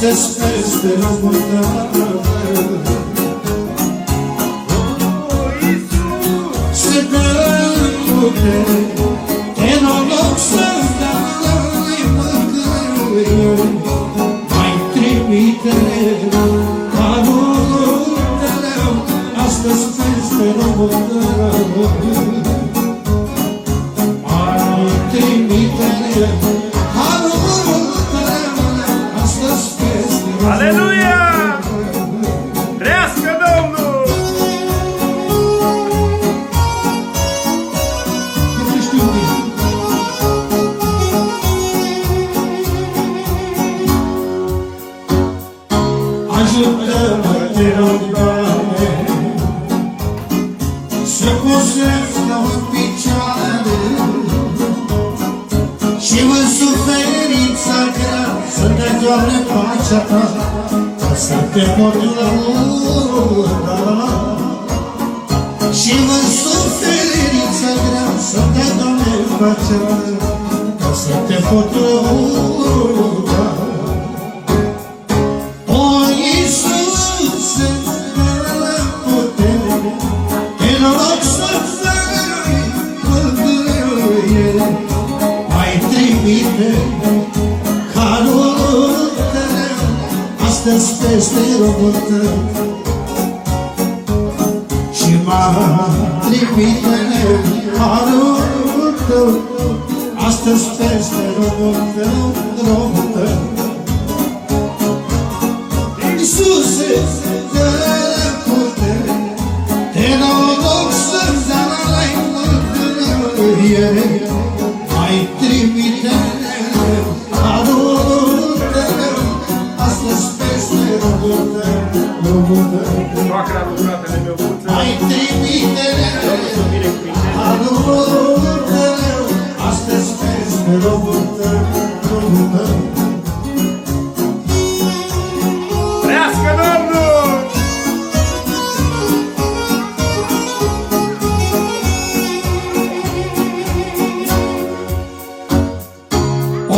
Astăzi peste locul tău Se dă putere Te noroc să-mi dai mângâieri Mai trimite Harul tău Astăzi peste locul tău Mai trimite Aleluia! Trească Domnul! Nu știu bine. Ajută-mă, te rog, Doamne, Să posez la în picioare Și în suferința grea Să te doare pacea ta. Ca să te pot lăuda și în suferința grea Să te doamne pacea Ca să te pot ruga O, Iisuse, fără putere Te rog să fii mângâiere Mai trimite Astăzi peste robul tău. Și m-a trimite harul tău. Astăzi peste robul tău, robul tău. Iisuse, dă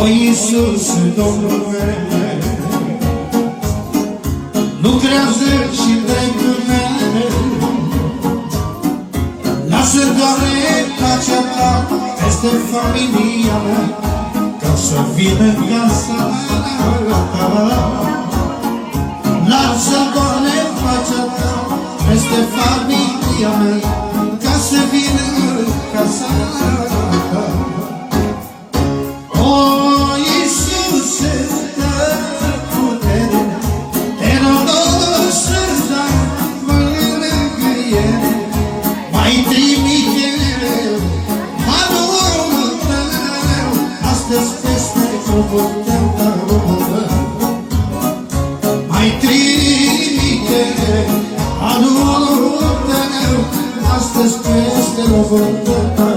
O Iisus, Domnul meu. Lucrează și dreptul meu Lasă doare pacea ta Peste familia mea Ca să vină în casa ta mai trimite harul tău, astăzi peste robul tău, dar robul tău. Mai trimite harul tău, astăzi peste robul tău, dar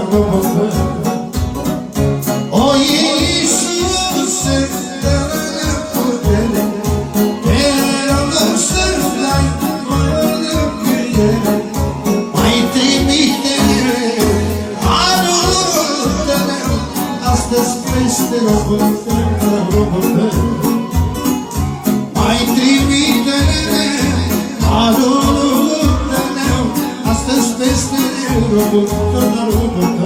astăzi peste robul tău, robul tău. Mai trimite harul tău, astăzi peste robul tău, robul tău.